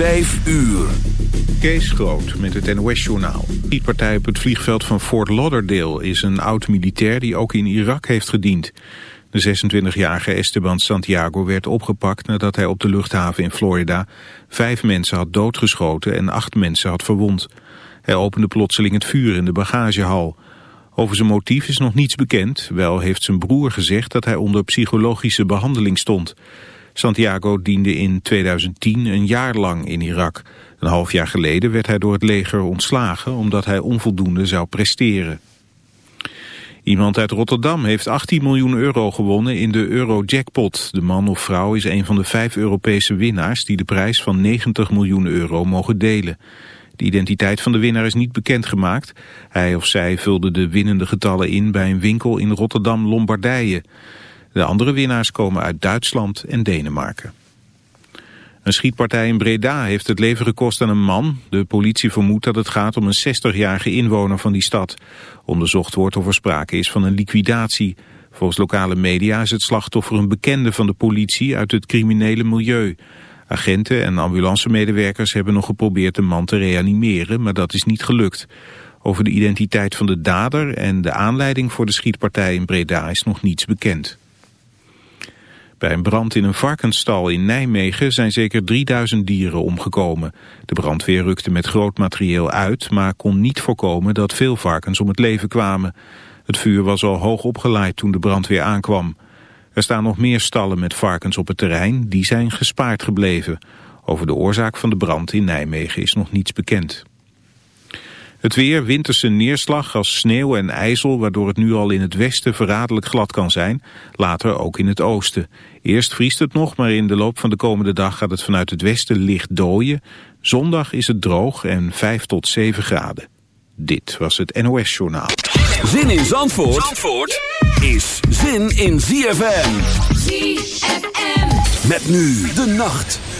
Vijf uur. Kees Groot met het NOS-journaal. De partij op het vliegveld van Fort Lauderdale is een oud-militair die ook in Irak heeft gediend. De 26-jarige Esteban Santiago werd opgepakt nadat hij op de luchthaven in Florida vijf mensen had doodgeschoten en acht mensen had verwond. Hij opende plotseling het vuur in de bagagehal. Over zijn motief is nog niets bekend. Wel heeft zijn broer gezegd dat hij onder psychologische behandeling stond. Santiago diende in 2010 een jaar lang in Irak. Een half jaar geleden werd hij door het leger ontslagen omdat hij onvoldoende zou presteren. Iemand uit Rotterdam heeft 18 miljoen euro gewonnen in de Eurojackpot. De man of vrouw is een van de vijf Europese winnaars die de prijs van 90 miljoen euro mogen delen. De identiteit van de winnaar is niet bekendgemaakt. Hij of zij vulde de winnende getallen in bij een winkel in Rotterdam-Lombardije. De andere winnaars komen uit Duitsland en Denemarken. Een schietpartij in Breda heeft het leven gekost aan een man. De politie vermoedt dat het gaat om een 60-jarige inwoner van die stad. Onderzocht wordt of er sprake is van een liquidatie. Volgens lokale media is het slachtoffer een bekende van de politie uit het criminele milieu. Agenten en ambulancemedewerkers hebben nog geprobeerd de man te reanimeren, maar dat is niet gelukt. Over de identiteit van de dader en de aanleiding voor de schietpartij in Breda is nog niets bekend. Bij een brand in een varkensstal in Nijmegen zijn zeker 3000 dieren omgekomen. De brandweer rukte met groot materieel uit, maar kon niet voorkomen dat veel varkens om het leven kwamen. Het vuur was al hoog opgeleid toen de brandweer aankwam. Er staan nog meer stallen met varkens op het terrein, die zijn gespaard gebleven. Over de oorzaak van de brand in Nijmegen is nog niets bekend. Het weer, winterse neerslag als sneeuw en ijzel... waardoor het nu al in het westen verraderlijk glad kan zijn. Later ook in het oosten. Eerst vriest het nog, maar in de loop van de komende dag... gaat het vanuit het westen licht dooien. Zondag is het droog en 5 tot 7 graden. Dit was het NOS Journaal. Zin in Zandvoort, Zandvoort is zin in ZFM. ZFM. Met nu de nacht.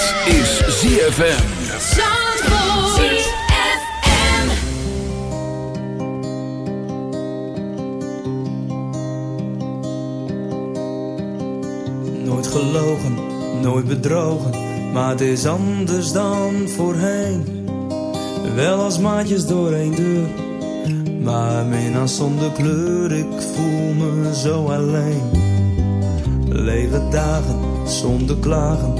Dit is ZFM. Nooit gelogen, nooit bedrogen, maar het is anders dan voorheen. Wel als maatjes door een deur, maar min zonder kleur, ik voel me zo alleen. Lege dagen zonder klagen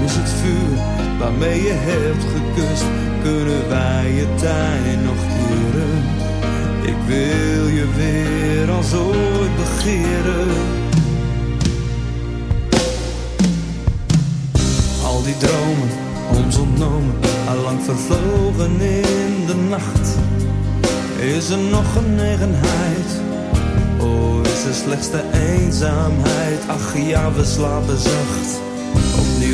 Mis het vuur waarmee je hebt gekust. Kunnen wij je tijd nog keren? Ik wil je weer als ooit begeren. Al die dromen, ons ontnomen, allang vervlogen in de nacht. Is er nog genegenheid? Oh, is er slechts de eenzaamheid? Ach ja, we slapen zacht.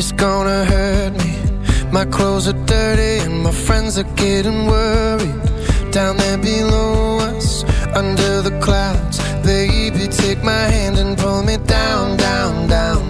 It's gonna hurt me. My clothes are dirty and my friends are getting worried. Down there below us, under the clouds Baby, take my hand and pull me down, down, down.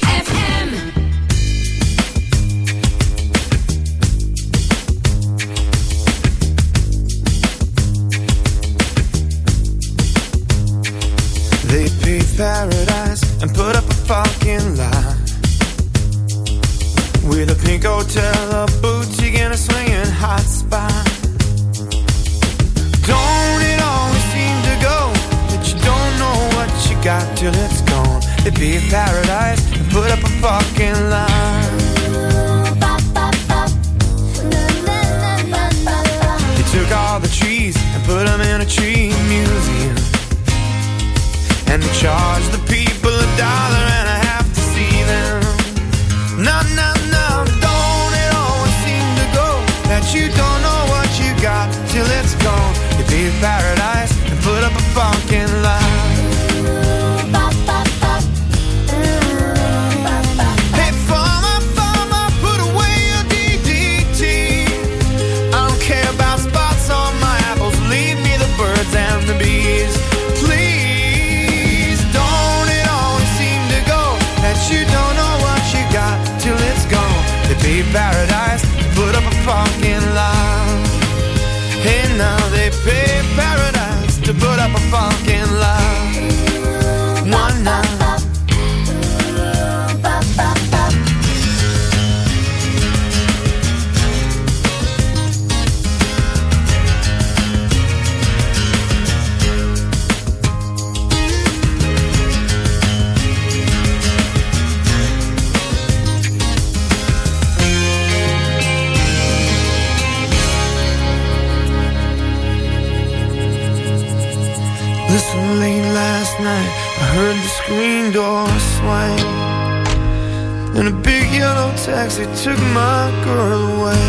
took my girl away.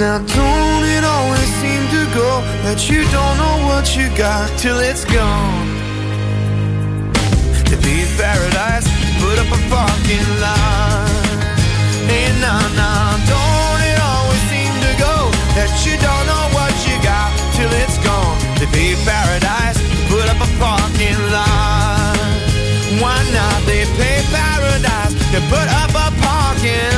Now don't it always seem to go That you don't know what you got till it's gone? To be paradise, to put up a parking lot. And now, now, don't it always seem to go That you don't know what you got till it's gone? To be paradise, to put up a parking lot. Why not? They pay paradise to put up walking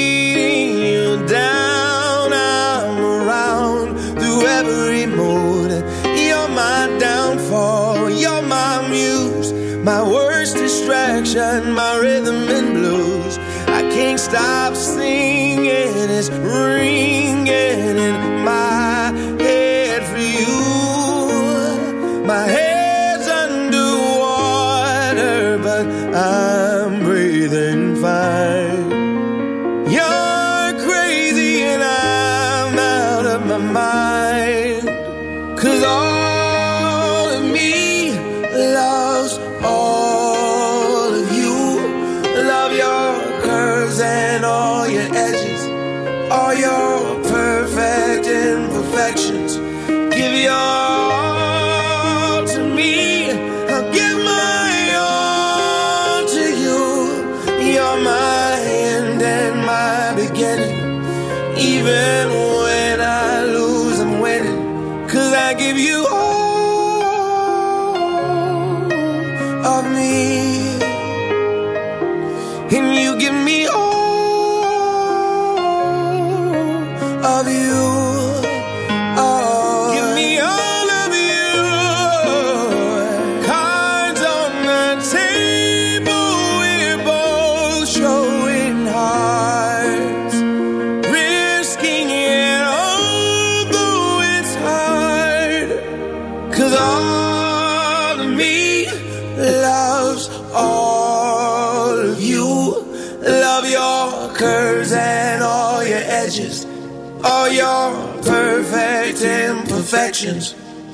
distraction, my rhythm and blues. I can't stop singing. It's ringing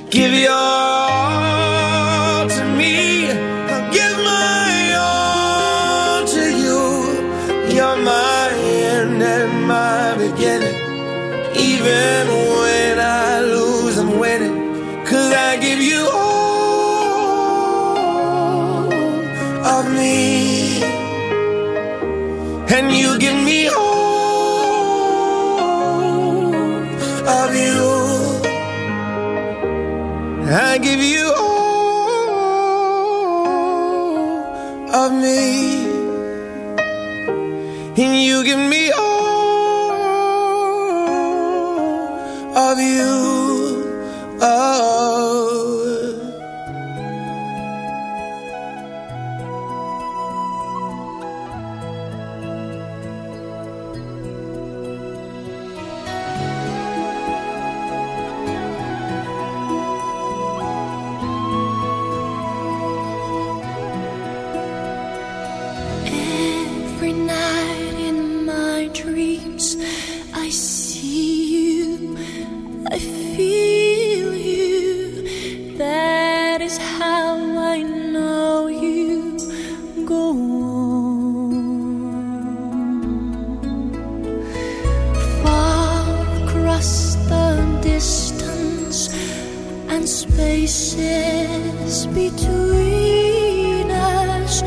Give your all me, the distance and spaces between us.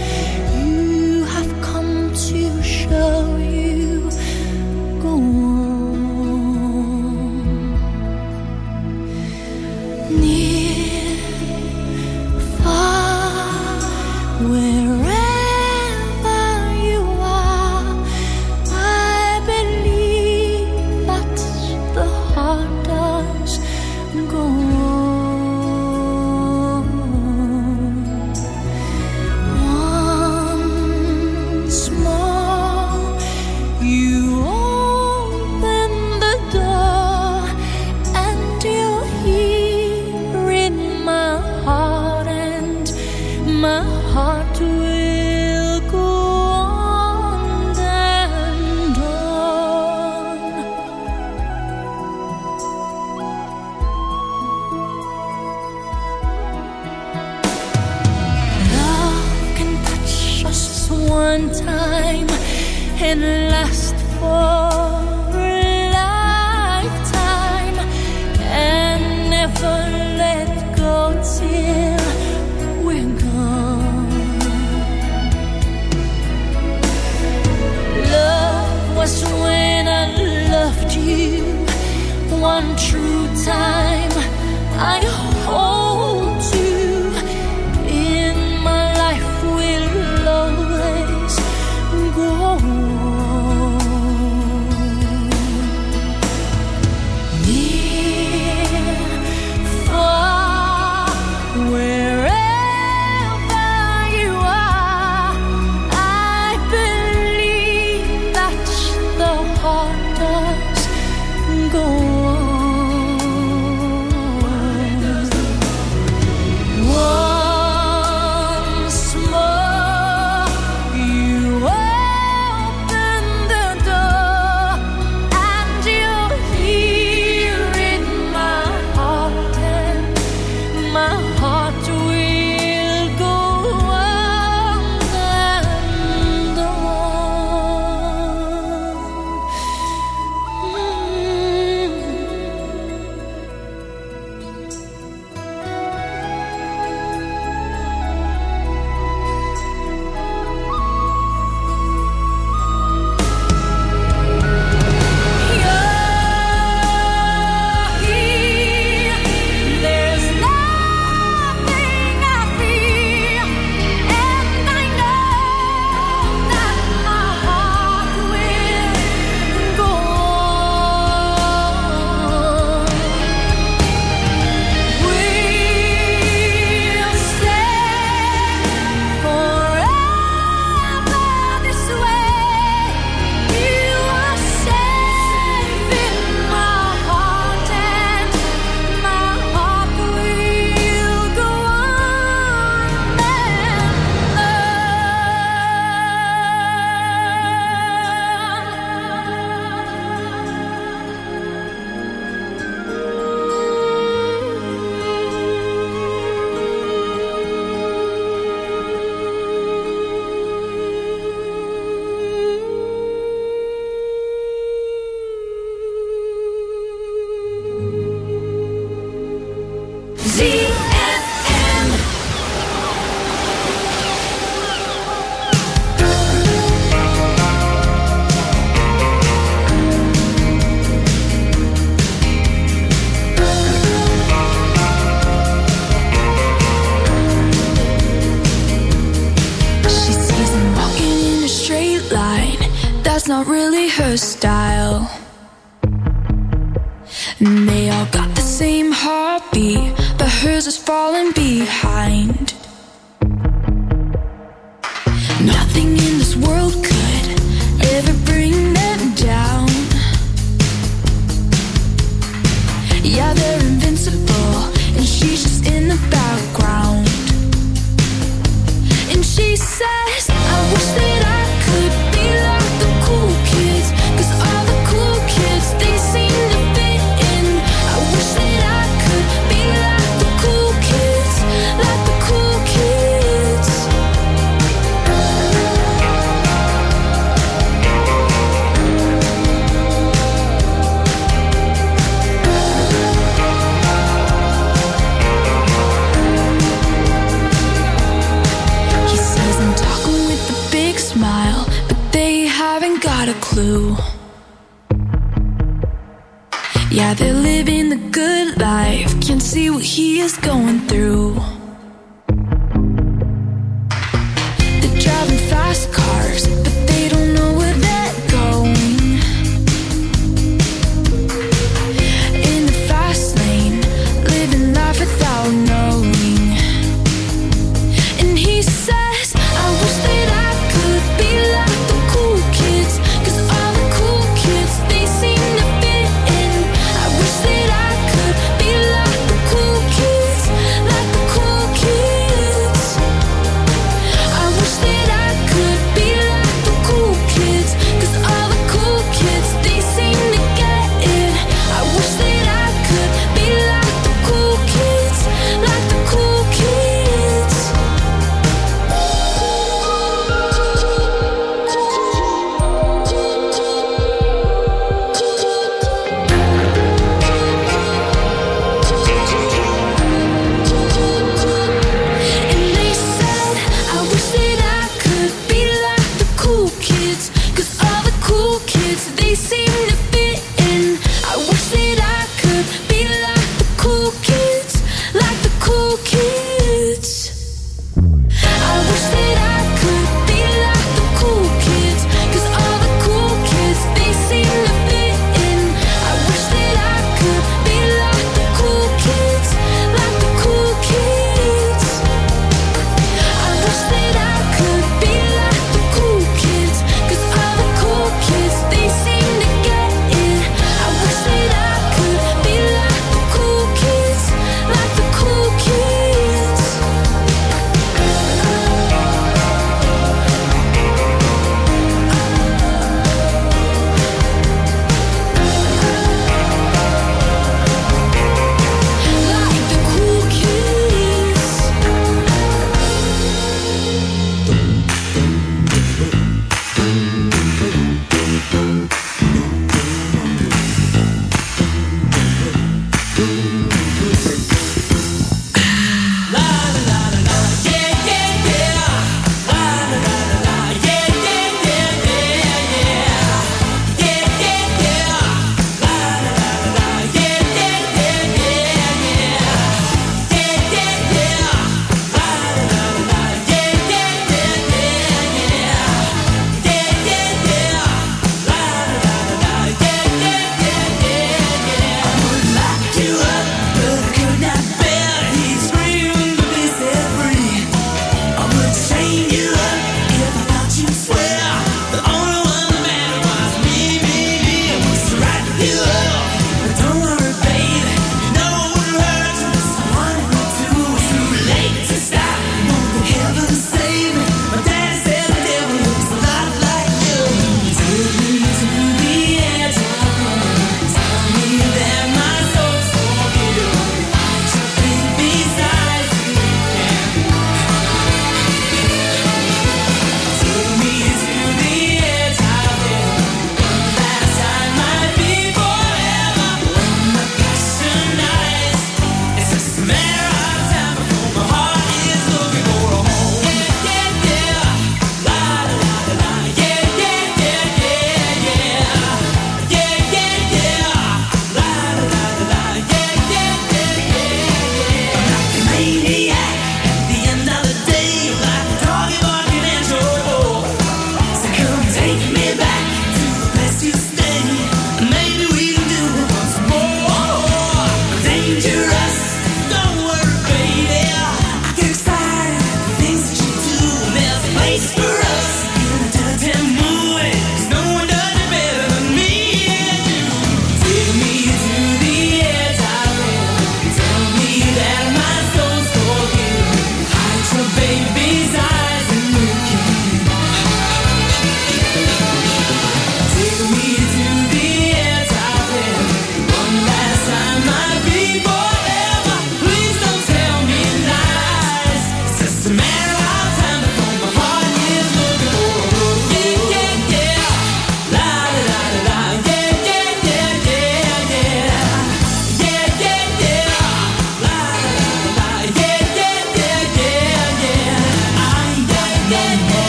place for